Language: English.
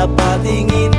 napatingin